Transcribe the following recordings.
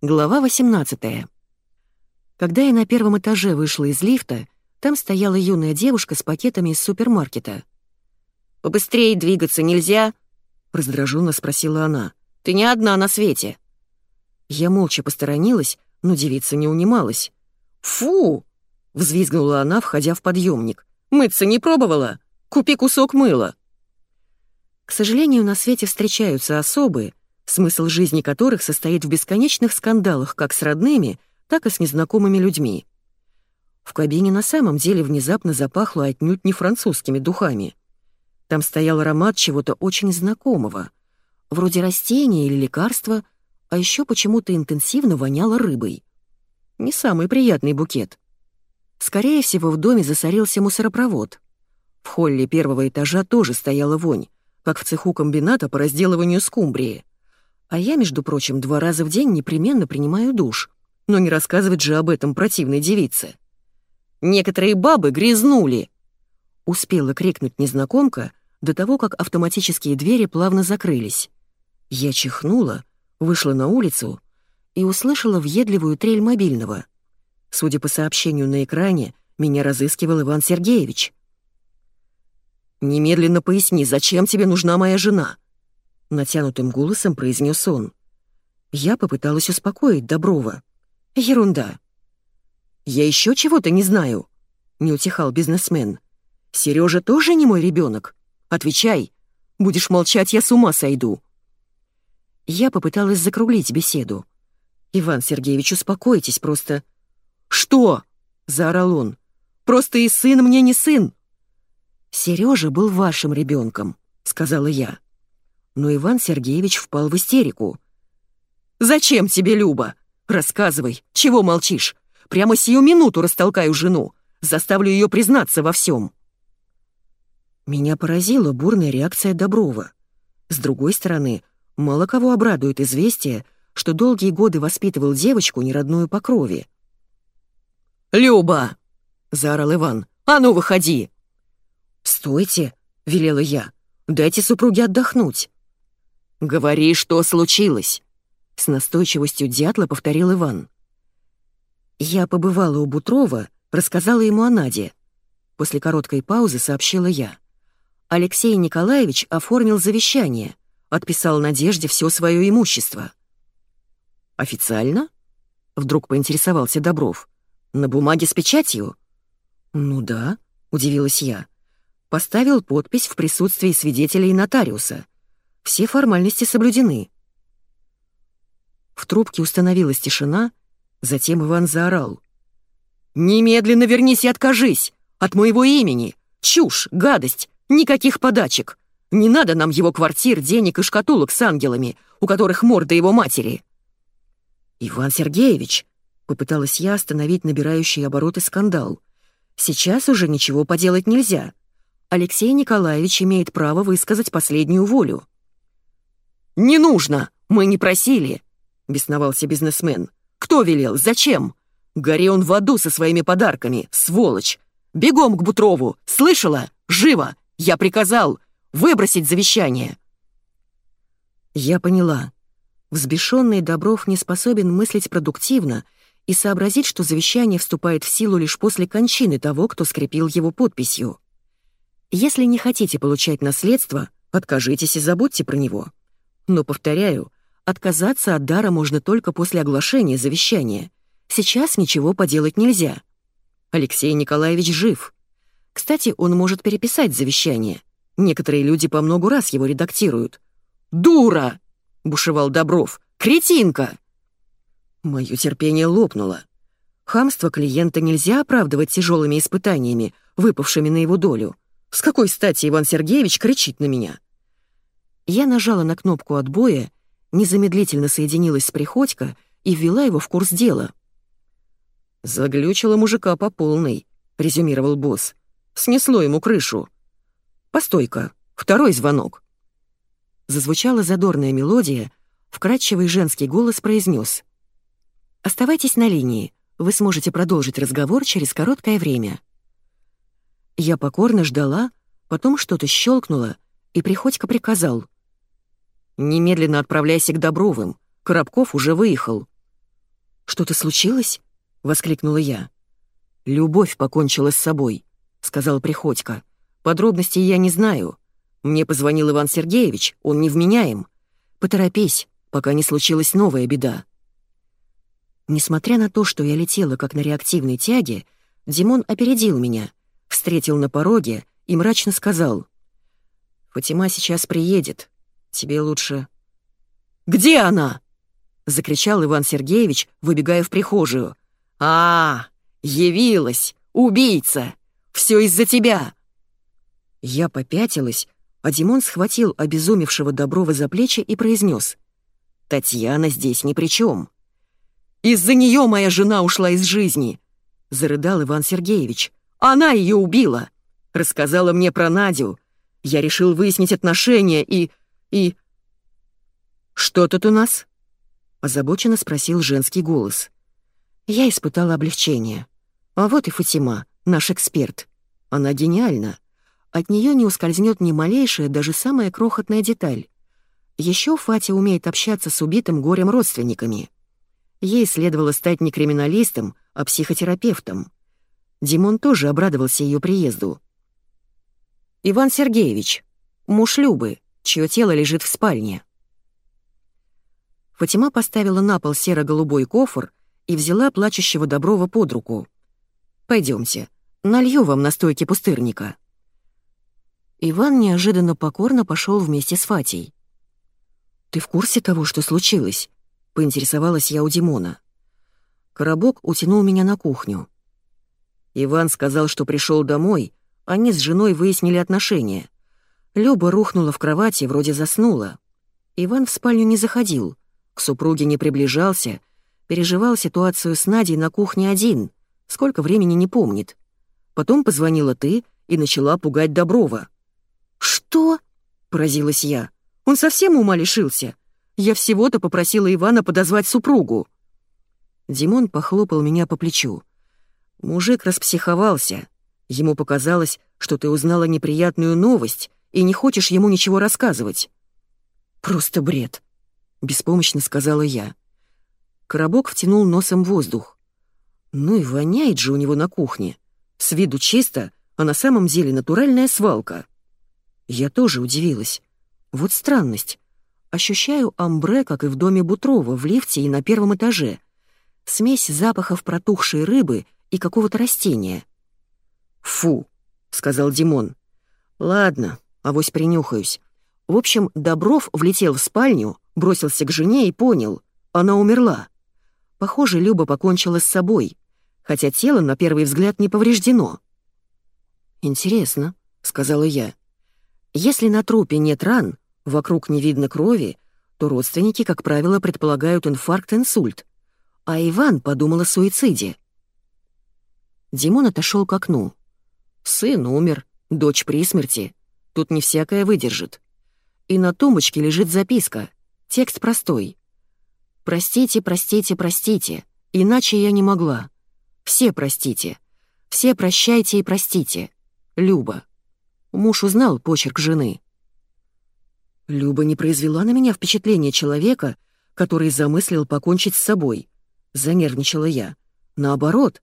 Глава 18. Когда я на первом этаже вышла из лифта, там стояла юная девушка с пакетами из супермаркета. «Побыстрее двигаться нельзя?» — раздраженно спросила она. «Ты не одна на свете». Я молча посторонилась, но девица не унималась. «Фу!» — взвизгнула она, входя в подъемник. «Мыться не пробовала? Купи кусок мыла». К сожалению, на свете встречаются особые, смысл жизни которых состоит в бесконечных скандалах как с родными, так и с незнакомыми людьми. В кабине на самом деле внезапно запахло отнюдь не французскими духами. Там стоял аромат чего-то очень знакомого, вроде растения или лекарства, а еще почему-то интенсивно воняло рыбой. Не самый приятный букет. Скорее всего, в доме засорился мусоропровод. В холле первого этажа тоже стояла вонь, как в цеху комбината по разделыванию скумбрии. А я, между прочим, два раза в день непременно принимаю душ. Но не рассказывать же об этом противной девице. «Некоторые бабы грязнули!» Успела крикнуть незнакомка до того, как автоматические двери плавно закрылись. Я чихнула, вышла на улицу и услышала въедливую трель мобильного. Судя по сообщению на экране, меня разыскивал Иван Сергеевич. «Немедленно поясни, зачем тебе нужна моя жена?» — натянутым голосом произнес он. Я попыталась успокоить Доброва. «Ерунда». «Я еще чего-то не знаю», — не утихал бизнесмен. Сережа тоже не мой ребенок. Отвечай. Будешь молчать, я с ума сойду». Я попыталась закруглить беседу. «Иван Сергеевич, успокойтесь просто». «Что?» — заорал он. «Просто и сын мне не сын». «Сережа был вашим ребенком», — сказала я но Иван Сергеевич впал в истерику. «Зачем тебе, Люба? Рассказывай, чего молчишь? Прямо сию минуту растолкаю жену, заставлю ее признаться во всем». Меня поразила бурная реакция Доброва. С другой стороны, мало кого обрадует известие, что долгие годы воспитывал девочку, неродную по крови. «Люба!» — заорал Иван. «А ну, выходи!» «Стойте!» — велела я. «Дайте супруге отдохнуть». «Говори, что случилось!» С настойчивостью дятла повторил Иван. «Я побывала у Бутрова, рассказала ему о Наде». После короткой паузы сообщила я. Алексей Николаевич оформил завещание, отписал Надежде все свое имущество. «Официально?» — вдруг поинтересовался Добров. «На бумаге с печатью?» «Ну да», — удивилась я. Поставил подпись в присутствии свидетелей нотариуса — все формальности соблюдены. В трубке установилась тишина, затем Иван заорал. «Немедленно вернись и откажись! От моего имени! Чушь, гадость, никаких подачек! Не надо нам его квартир, денег и шкатулок с ангелами, у которых морда его матери!» «Иван Сергеевич!» — попыталась я остановить набирающий обороты скандал. «Сейчас уже ничего поделать нельзя. Алексей Николаевич имеет право высказать последнюю волю». «Не нужно! Мы не просили!» — бесновался бизнесмен. «Кто велел? Зачем? Гори он в аду со своими подарками, сволочь! Бегом к Бутрову! Слышала? Живо! Я приказал! Выбросить завещание!» Я поняла. Взбешенный Добров не способен мыслить продуктивно и сообразить, что завещание вступает в силу лишь после кончины того, кто скрепил его подписью. Если не хотите получать наследство, откажитесь и забудьте про него. Но, повторяю, отказаться от дара можно только после оглашения завещания. Сейчас ничего поделать нельзя. Алексей Николаевич жив. Кстати, он может переписать завещание. Некоторые люди по многу раз его редактируют. «Дура!» — бушевал Добров. «Кретинка!» Мое терпение лопнуло. Хамство клиента нельзя оправдывать тяжелыми испытаниями, выпавшими на его долю. С какой стати Иван Сергеевич кричит на меня? Я нажала на кнопку отбоя, незамедлительно соединилась с Приходько и ввела его в курс дела. «Заглючила мужика по полной», — резюмировал босс. «Снесло ему крышу». «Постой-ка, второй звонок». Зазвучала задорная мелодия, вкрадчивый женский голос произнес: «Оставайтесь на линии, вы сможете продолжить разговор через короткое время». Я покорно ждала, потом что-то щелкнуло, и Приходько приказал — «Немедленно отправляйся к Добровым. Коробков уже выехал». «Что-то случилось?» — воскликнула я. «Любовь покончила с собой», — сказал Приходько. «Подробностей я не знаю. Мне позвонил Иван Сергеевич, он невменяем. Поторопись, пока не случилась новая беда». Несмотря на то, что я летела как на реактивной тяге, Димон опередил меня, встретил на пороге и мрачно сказал. «Фатима сейчас приедет. Тебе лучше...» «Где она?» — закричал Иван Сергеевич, выбегая в прихожую. «А, явилась! Убийца! Все из-за тебя!» Я попятилась, а Димон схватил обезумевшего Доброва за плечи и произнес. «Татьяна здесь ни при чем. Из-за нее моя жена ушла из жизни!» — зарыдал Иван Сергеевич. «Она ее убила! Рассказала мне про Надю. Я решил выяснить отношения и... и...» «Что тут у нас?» — озабоченно спросил женский голос. Я испытала облегчение. А вот и Фатима, наш эксперт. Она гениальна. От нее не ускользнет ни малейшая, даже самая крохотная деталь. Еще Фатя умеет общаться с убитым горем родственниками. Ей следовало стать не криминалистом, а психотерапевтом. Димон тоже обрадовался ее приезду. «Иван Сергеевич, муж Любы, чье тело лежит в спальне». Фатима поставила на пол серо-голубой кофр и взяла плачущего Доброва под руку. Пойдемте, налью вам настойки пустырника». Иван неожиданно покорно пошел вместе с Фатей. «Ты в курсе того, что случилось?» поинтересовалась я у Димона. Коробок утянул меня на кухню. Иван сказал, что пришел домой, они с женой выяснили отношения. Люба рухнула в кровати, вроде заснула. Иван в спальню не заходил, к супруге не приближался, переживал ситуацию с Надей на кухне один, сколько времени не помнит. Потом позвонила ты и начала пугать Доброва. «Что?» — поразилась я. «Он совсем ума лишился? Я всего-то попросила Ивана подозвать супругу». Димон похлопал меня по плечу. Мужик распсиховался. Ему показалось, что ты узнала неприятную новость и не хочешь ему ничего рассказывать. «Просто бред», — беспомощно сказала я. Коробок втянул носом воздух. Ну и воняет же у него на кухне. С виду чисто, а на самом деле натуральная свалка. Я тоже удивилась. Вот странность. Ощущаю амбре, как и в доме Бутрова, в лифте и на первом этаже. Смесь запахов протухшей рыбы и какого-то растения. «Фу», — сказал Димон. «Ладно, авось принюхаюсь. В общем, Добров влетел в спальню, бросился к жене и понял, она умерла. Похоже, Люба покончила с собой, хотя тело на первый взгляд не повреждено. «Интересно», — сказала я. «Если на трупе нет ран, вокруг не видно крови, то родственники, как правило, предполагают инфаркт-инсульт, а Иван подумал о суициде. Димон отошел к окну. Сын умер, дочь при смерти. Тут не всякое выдержит. И на тумбочке лежит записка. Текст простой. «Простите, простите, простите, иначе я не могла. Все простите. Все прощайте и простите. Люба». Муж узнал почерк жены. Люба не произвела на меня впечатление человека, который замыслил покончить с собой. Занервничала я. Наоборот,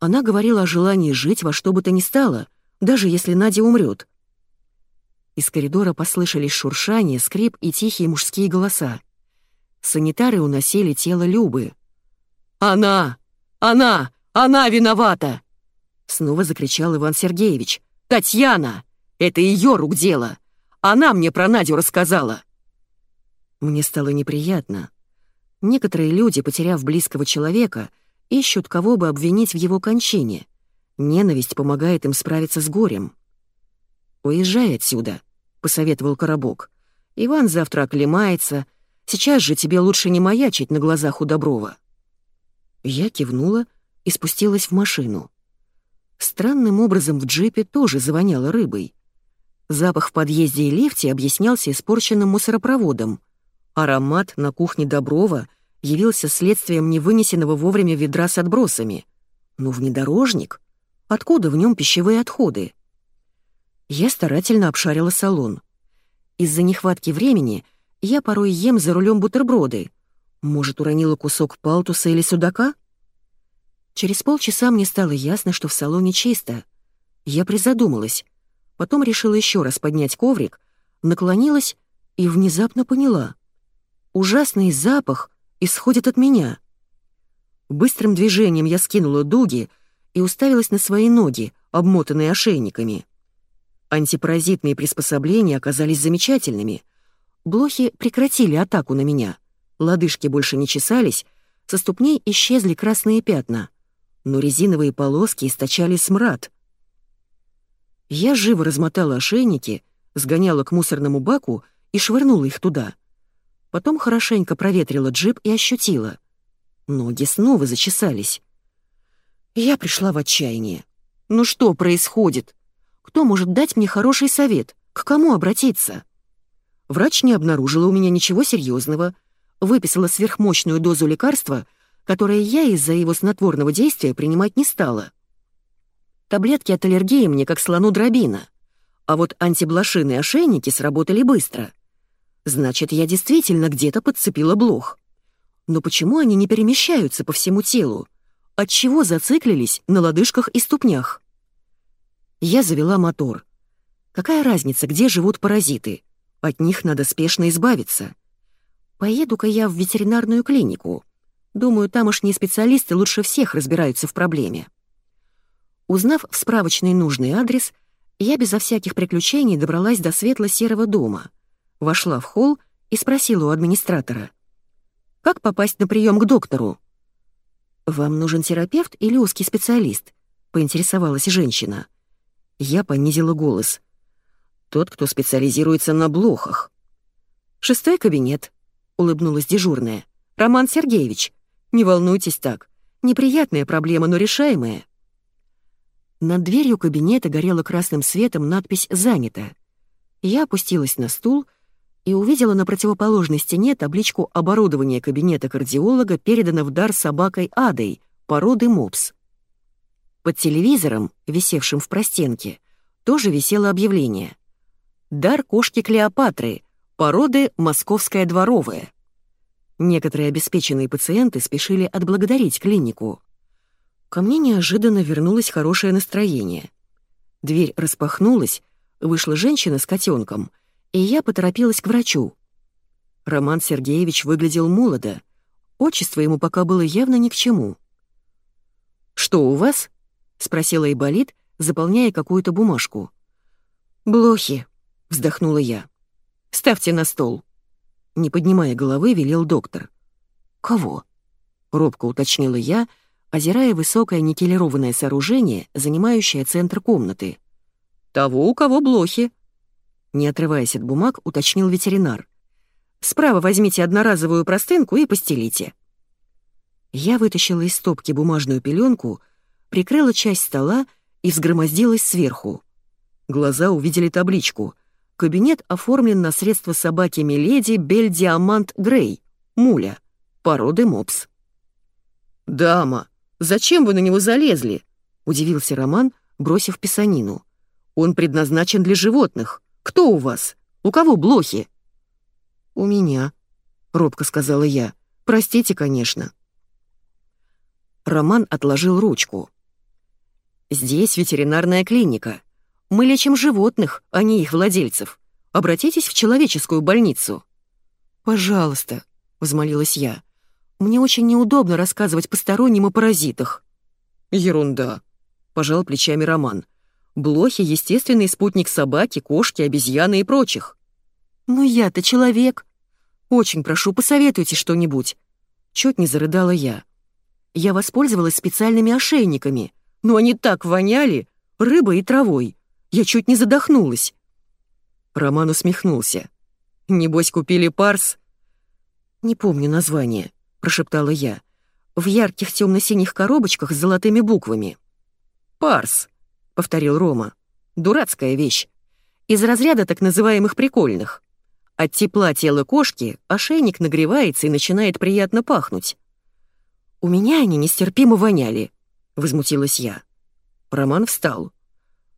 она говорила о желании жить во что бы то ни стало, даже если Надя умрет. Из коридора послышались шуршание, скрип и тихие мужские голоса. Санитары уносили тело Любы. «Она! Она! Она виновата!» Снова закричал Иван Сергеевич. «Татьяна! Это ее рук дело! Она мне про Надю рассказала!» Мне стало неприятно. Некоторые люди, потеряв близкого человека, ищут кого бы обвинить в его кончине. Ненависть помогает им справиться с горем. «Уезжай отсюда», — посоветовал Коробок. «Иван завтра оклемается. Сейчас же тебе лучше не маячить на глазах у Доброва». Я кивнула и спустилась в машину. Странным образом в джипе тоже завоняло рыбой. Запах в подъезде и лифте объяснялся испорченным мусоропроводом. Аромат на кухне Доброва явился следствием невынесенного вовремя ведра с отбросами. Но внедорожник? Откуда в нем пищевые отходы? Я старательно обшарила салон. Из-за нехватки времени я порой ем за рулем бутерброды. Может, уронила кусок палтуса или судака? Через полчаса мне стало ясно, что в салоне чисто. Я призадумалась. Потом решила еще раз поднять коврик, наклонилась и внезапно поняла. Ужасный запах исходит от меня. Быстрым движением я скинула дуги и уставилась на свои ноги, обмотанные ошейниками. Антипаразитные приспособления оказались замечательными. Блохи прекратили атаку на меня. Лодыжки больше не чесались, со ступней исчезли красные пятна. Но резиновые полоски источали смрад. Я живо размотала ошейники, сгоняла к мусорному баку и швырнула их туда. Потом хорошенько проветрила джип и ощутила. Ноги снова зачесались. Я пришла в отчаяние. Ну что происходит? Кто может дать мне хороший совет? К кому обратиться? Врач не обнаружила у меня ничего серьезного, выписала сверхмощную дозу лекарства, которое я из-за его снотворного действия принимать не стала. Таблетки от аллергии мне как слону дробина, а вот антиблошиные ошейники сработали быстро. Значит, я действительно где-то подцепила блох. Но почему они не перемещаются по всему телу? Отчего зациклились на лодыжках и ступнях? Я завела мотор. Какая разница, где живут паразиты? От них надо спешно избавиться. Поеду-ка я в ветеринарную клинику. Думаю, тамошние специалисты лучше всех разбираются в проблеме. Узнав в справочный нужный адрес, я безо всяких приключений добралась до светло-серого дома, вошла в холл и спросила у администратора. «Как попасть на прием к доктору?» «Вам нужен терапевт или узкий специалист?» — поинтересовалась женщина. Я понизила голос. «Тот, кто специализируется на блохах». «Шестой кабинет», — улыбнулась дежурная. «Роман Сергеевич, не волнуйтесь так. Неприятная проблема, но решаемая». Над дверью кабинета горела красным светом надпись «Занято». Я опустилась на стул и увидела на противоположной стене табличку оборудования кабинета кардиолога передано в дар собакой Адой, породы мопс. Под телевизором, висевшим в простенке, тоже висело объявление. «Дар кошки Клеопатры, Породы московская дворовая. Некоторые обеспеченные пациенты спешили отблагодарить клинику. Ко мне неожиданно вернулось хорошее настроение. Дверь распахнулась, вышла женщина с котенком, и я поторопилась к врачу. Роман Сергеевич выглядел молодо, отчество ему пока было явно ни к чему. «Что у вас?» — спросила Айболит, заполняя какую-то бумажку. «Блохи», — вздохнула я. Ставьте на стол». Не поднимая головы, велел доктор. «Кого?» — робко уточнила я, озирая высокое никелированное сооружение, занимающее центр комнаты. «Того, у кого блохи». Не отрываясь от бумаг, уточнил ветеринар. «Справа возьмите одноразовую простынку и постелите». Я вытащила из стопки бумажную пеленку, прикрыла часть стола и взгромоздилась сверху. Глаза увидели табличку — Кабинет оформлен на средства собаки Миледи Бель Диамант Грей, муля, породы мопс. «Дама, зачем вы на него залезли?» — удивился Роман, бросив писанину. «Он предназначен для животных. Кто у вас? У кого блохи?» «У меня», — робко сказала я. «Простите, конечно». Роман отложил ручку. «Здесь ветеринарная клиника. Мы лечим животных, а не их владельцев. Обратитесь в человеческую больницу». «Пожалуйста», — взмолилась я. «Мне очень неудобно рассказывать посторонним о паразитах». «Ерунда», — пожал плечами Роман. «Блохи — естественный спутник собаки, кошки, обезьяны и прочих». «Ну я-то человек. Очень прошу, посоветуйте что-нибудь». Чуть не зарыдала я. Я воспользовалась специальными ошейниками, но они так воняли, рыбой и травой. Я чуть не задохнулась». Роман усмехнулся. «Небось, купили парс?» «Не помню название», — прошептала я. «В ярких темно-синих коробочках с золотыми буквами». «Парс», — повторил Рома. «Дурацкая вещь. Из разряда так называемых прикольных. От тепла тела кошки ошейник нагревается и начинает приятно пахнуть». «У меня они нестерпимо воняли», — возмутилась я. Роман встал.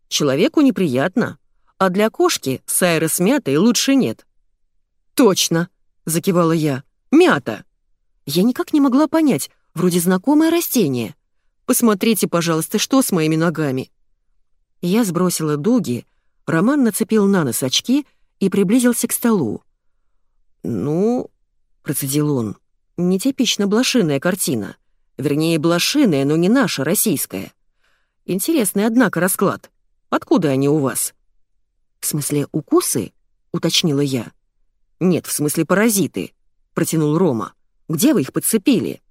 Человеку неприятно, а для кошки сайры с мятой лучше нет». «Точно!» — закивала я. «Мята!» Я никак не могла понять, вроде знакомое растение. Посмотрите, пожалуйста, что с моими ногами. Я сбросила дуги, Роман нацепил на нос очки и приблизился к столу. «Ну...» — процедил он. «Нетипично блошиная картина. Вернее, блошиная, но не наша, российская. Интересный, однако, расклад. Откуда они у вас?» «В смысле, укусы?» — уточнила я. «Нет, в смысле, паразиты», — протянул Рома. «Где вы их подцепили?»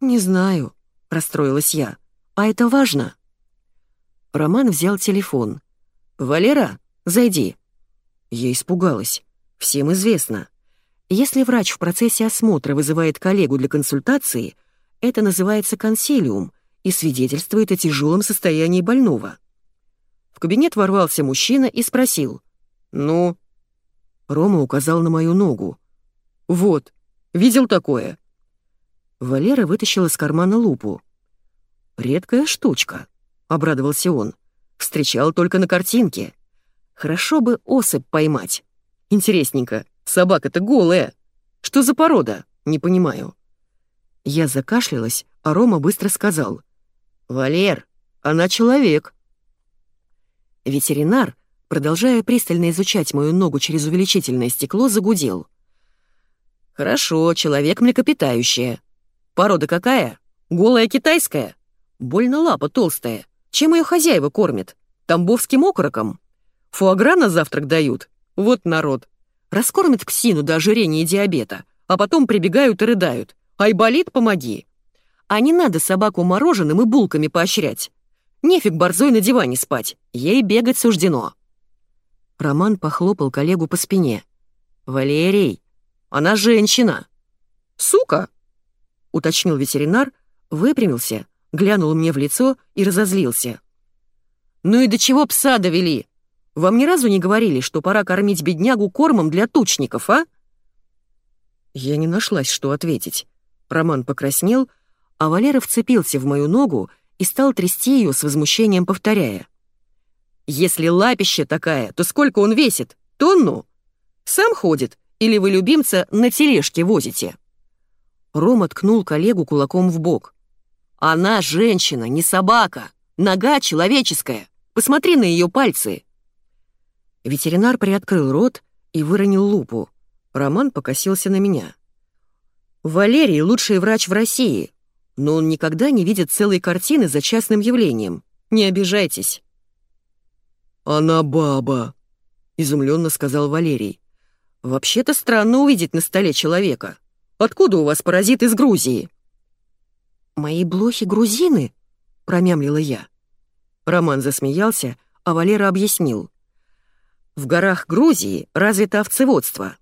«Не знаю», — расстроилась я. «А это важно?» Роман взял телефон. «Валера, зайди». Я испугалась. Всем известно. Если врач в процессе осмотра вызывает коллегу для консультации, это называется консилиум и свидетельствует о тяжелом состоянии больного. В кабинет ворвался мужчина и спросил. «Ну?» Рома указал на мою ногу. «Вот, видел такое?» Валера вытащил из кармана лупу. «Редкая штучка», — обрадовался он. «Встречал только на картинке. Хорошо бы особь поймать. Интересненько, собака-то голая. Что за порода? Не понимаю». Я закашлялась, а Рома быстро сказал. «Валер, она человек». Ветеринар, продолжая пристально изучать мою ногу через увеличительное стекло, загудел. «Хорошо, человек млекопитающее. Порода какая? Голая китайская? Больно лапа толстая. Чем ее хозяева кормят? Тамбовским окороком? Фуагра на завтрак дают? Вот народ. Раскормят псину до ожирения и диабета, а потом прибегают и рыдают. Айболит, помоги. А не надо собаку мороженым и булками поощрять. Нефиг борзой на диване спать, ей бегать суждено. Роман похлопал коллегу по спине. «Валерий, она женщина!» «Сука!» — уточнил ветеринар, выпрямился, глянул мне в лицо и разозлился. «Ну и до чего пса довели? Вам ни разу не говорили, что пора кормить беднягу кормом для тучников, а?» Я не нашлась, что ответить. Роман покраснел, а Валера вцепился в мою ногу и стал трясти ее с возмущением, повторяя. «Если лапища такая, то сколько он весит? Тонну? Сам ходит? Или вы любимца на тележке возите?» Рома ткнул коллегу кулаком в бок. «Она женщина, не собака. Нога человеческая. Посмотри на ее пальцы». Ветеринар приоткрыл рот и выронил лупу. Роман покосился на меня. Валерий — лучший врач в России, но он никогда не видит целой картины за частным явлением. Не обижайтесь». «Она баба», — изумленно сказал Валерий. «Вообще-то странно увидеть на столе человека. Откуда у вас паразит из Грузии?» «Мои блохи грузины?» — промямлила я. Роман засмеялся, а Валера объяснил. «В горах Грузии развито овцеводство.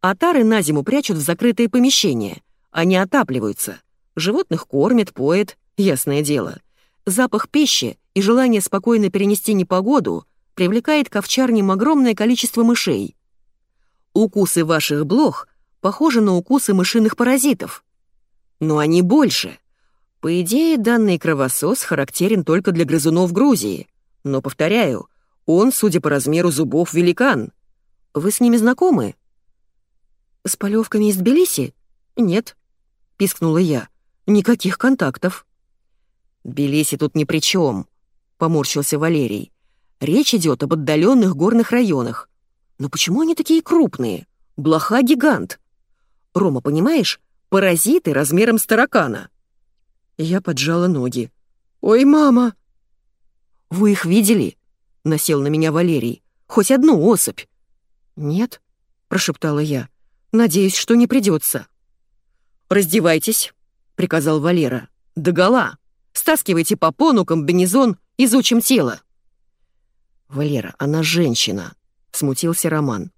Отары на зиму прячут в закрытые помещения. Они отапливаются. Животных кормят, поят, ясное дело. Запах пищи и желание спокойно перенести непогоду привлекает к овчарням огромное количество мышей. Укусы ваших блох похожи на укусы мышиных паразитов. Но они больше. По идее, данный кровосос характерен только для грызунов Грузии. Но, повторяю, он, судя по размеру зубов, великан. Вы с ними знакомы? «С полевками из Тбилиси? Нет», — пискнула я. «Никаких контактов». «Тбилиси тут ни при чем», — поморщился Валерий. «Речь идет об отдаленных горных районах. Но почему они такие крупные? Блоха-гигант. Рома, понимаешь, паразиты размером с таракана». Я поджала ноги. «Ой, мама!» «Вы их видели?» — насел на меня Валерий. «Хоть одну особь?» «Нет», — прошептала я. Надеюсь, что не придется. «Раздевайтесь», — приказал Валера. «Догола. Стаскивайте попону, комбинезон, изучим тело». «Валера, она женщина», — смутился Роман.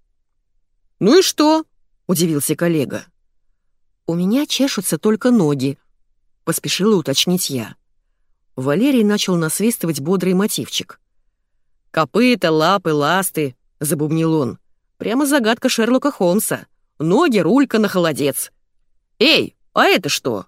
«Ну и что?» — удивился коллега. «У меня чешутся только ноги», — поспешила уточнить я. Валерий начал насвистывать бодрый мотивчик. «Копыта, лапы, ласты», — забубнил он. «Прямо загадка Шерлока Холмса ноги, рулька на холодец. «Эй, а это что?»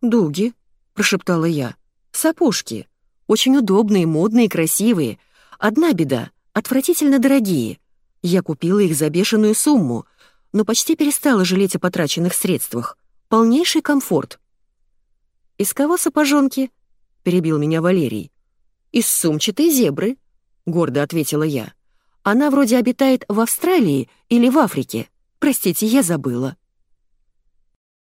«Дуги», — прошептала я. «Сапожки. Очень удобные, модные, красивые. Одна беда — отвратительно дорогие. Я купила их за бешеную сумму, но почти перестала жалеть о потраченных средствах. полнейший комфорт. «Из кого сапожонки?» — перебил меня Валерий. «Из сумчатой зебры», — гордо ответила я. «Она вроде обитает в Австралии или в Африке. Простите, я забыла».